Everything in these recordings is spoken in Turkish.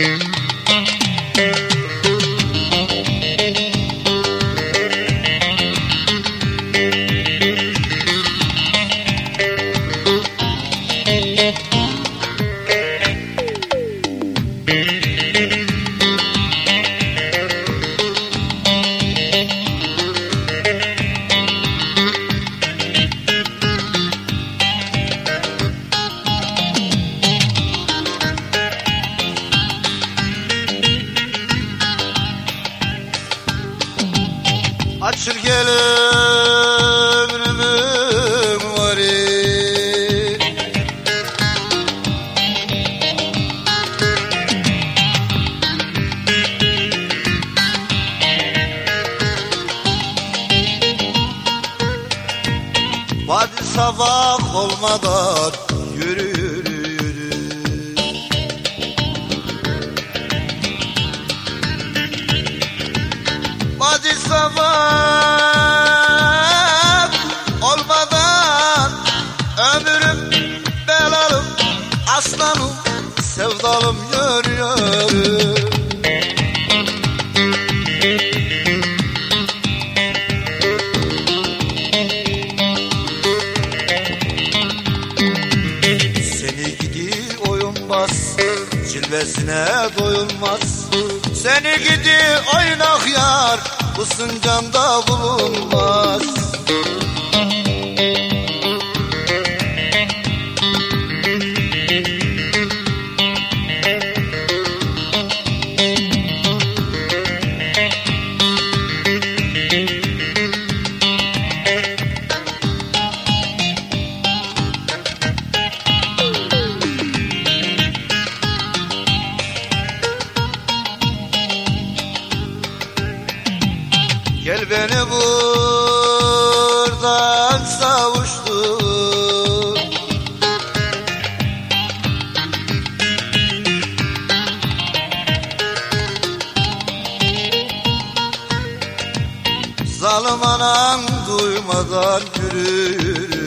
Mm-hmm. Açır gel ömrümün varı Vadi sabah olmadan yürü sevdalım yürü yürü Seni gidi oyunbaz Cilvesine doyulmaz. Seni gidi oynak yar Bu sıncanda bulunmaz Gel beni buradan savuştur Zalim anan duymadan yürü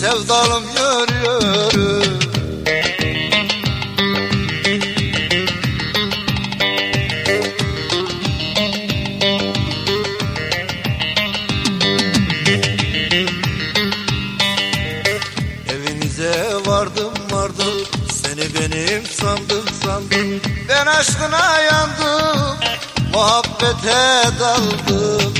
sevdalım yürü yürü Evinize vardım vardım Seni benim sandım sandım. Ben aşkına yandım Muhabbete daldım